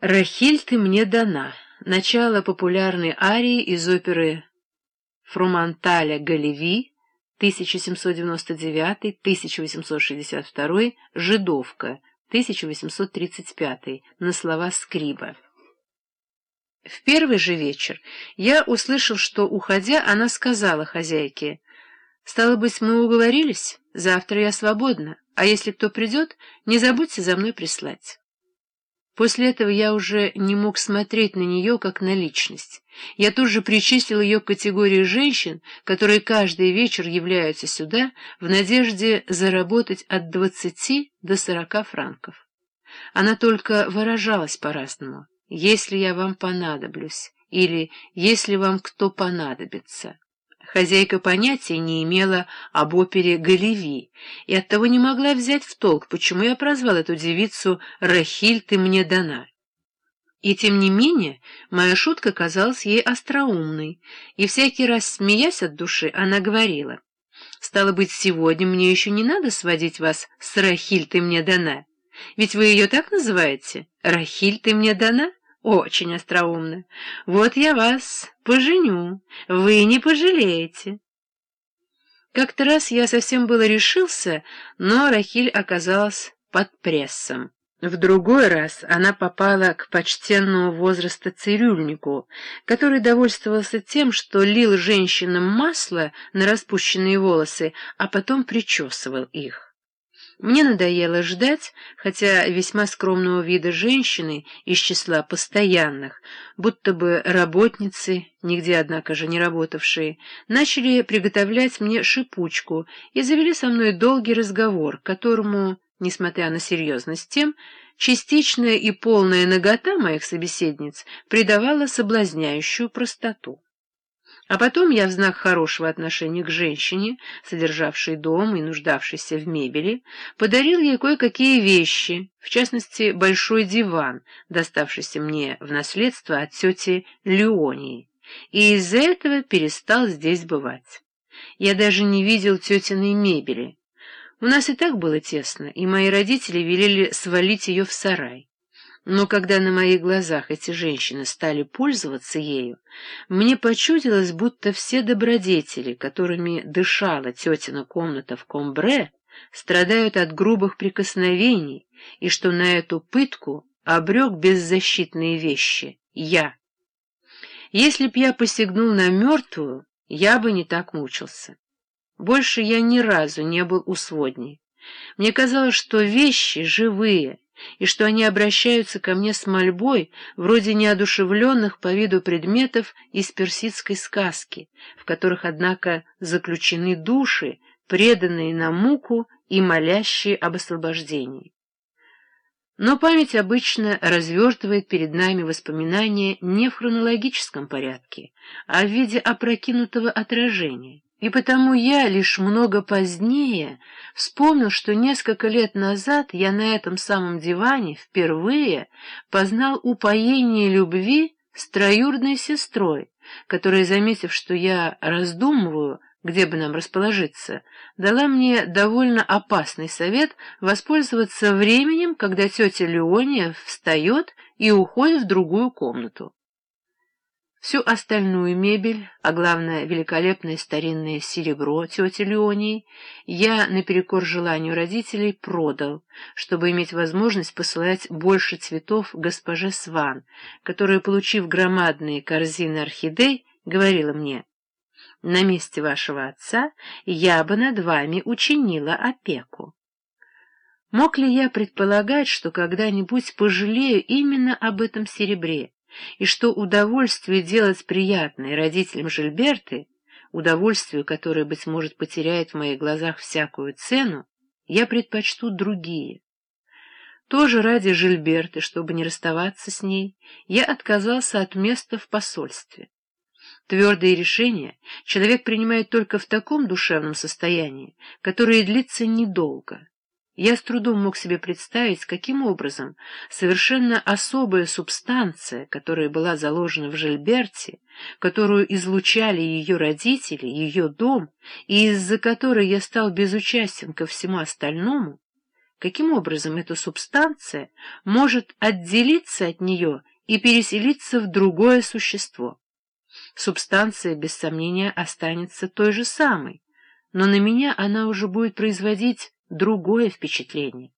«Рахиль, ты мне дана» — начало популярной арии из оперы Фруманталя Галеви 1799-1862, «Жидовка» 1835, на слова Скриба. В первый же вечер я услышал, что, уходя, она сказала хозяйке, «Стало быть, мы уговорились, завтра я свободна, а если кто придет, не забудьте за мной прислать». После этого я уже не мог смотреть на нее как на личность. Я тут же причислил ее к категории женщин, которые каждый вечер являются сюда в надежде заработать от двадцати до сорока франков. Она только выражалась по-разному «если я вам понадоблюсь» или «если вам кто понадобится». Хозяйка понятия не имела об опере «Галеви» и оттого не могла взять в толк, почему я прозвал эту девицу «Рахиль, ты мне дана». И тем не менее моя шутка казалась ей остроумной, и всякий раз, смеясь от души, она говорила, «Стало быть, сегодня мне еще не надо сводить вас с «Рахиль, ты мне дана». Ведь вы ее так называете? «Рахиль, ты мне дана»?» Очень остроумно. Вот я вас поженю, вы не пожалеете. Как-то раз я совсем было решился, но Рахиль оказалась под прессом. В другой раз она попала к почтенному возраста цирюльнику, который довольствовался тем, что лил женщинам масло на распущенные волосы, а потом причесывал их. Мне надоело ждать, хотя весьма скромного вида женщины из числа постоянных, будто бы работницы, нигде, однако же, не работавшие, начали приготовлять мне шипучку и завели со мной долгий разговор, которому, несмотря на серьезность тем, частичная и полная нагота моих собеседниц придавала соблазняющую простоту. А потом я в знак хорошего отношения к женщине, содержавшей дом и нуждавшейся в мебели, подарил ей кое-какие вещи, в частности, большой диван, доставшийся мне в наследство от тети Леонии, и из-за этого перестал здесь бывать. Я даже не видел тетиной мебели. У нас и так было тесно, и мои родители велели свалить ее в сарай. Но когда на моих глазах эти женщины стали пользоваться ею, мне почудилось, будто все добродетели, которыми дышала тетина комната в Комбре, страдают от грубых прикосновений, и что на эту пытку обрек беззащитные вещи — я. Если б я посягнул на мертвую, я бы не так мучился. Больше я ни разу не был у сводней. Мне казалось, что вещи живые, и что они обращаются ко мне с мольбой, вроде неодушевленных по виду предметов из персидской сказки, в которых, однако, заключены души, преданные на муку и молящие об освобождении. Но память обычно развертывает перед нами воспоминания не в хронологическом порядке, а в виде опрокинутого отражения. И потому я лишь много позднее вспомнил, что несколько лет назад я на этом самом диване впервые познал упоение любви с троюродной сестрой, которая, заметив, что я раздумываю, где бы нам расположиться, дала мне довольно опасный совет воспользоваться временем, когда тетя Леония встает и уходит в другую комнату. Всю остальную мебель, а главное великолепное старинное серебро тети Леонии, я, наперекор желанию родителей, продал, чтобы иметь возможность посылать больше цветов госпоже Сван, которая, получив громадные корзины орхидей, говорила мне, «На месте вашего отца я бы над вами учинила опеку». Мог ли я предполагать, что когда-нибудь пожалею именно об этом серебре? И что удовольствие делать приятное родителям Жильберты, удовольствию, которое, быть может, потеряет в моих глазах всякую цену, я предпочту другие. Тоже ради Жильберты, чтобы не расставаться с ней, я отказался от места в посольстве. Твердые решения человек принимает только в таком душевном состоянии, которое длится недолго. Я с трудом мог себе представить, каким образом совершенно особая субстанция, которая была заложена в Жильберте, которую излучали ее родители, ее дом, и из-за которой я стал безучастен ко всему остальному, каким образом эта субстанция может отделиться от нее и переселиться в другое существо. Субстанция, без сомнения, останется той же самой, но на меня она уже будет производить другое впечатление.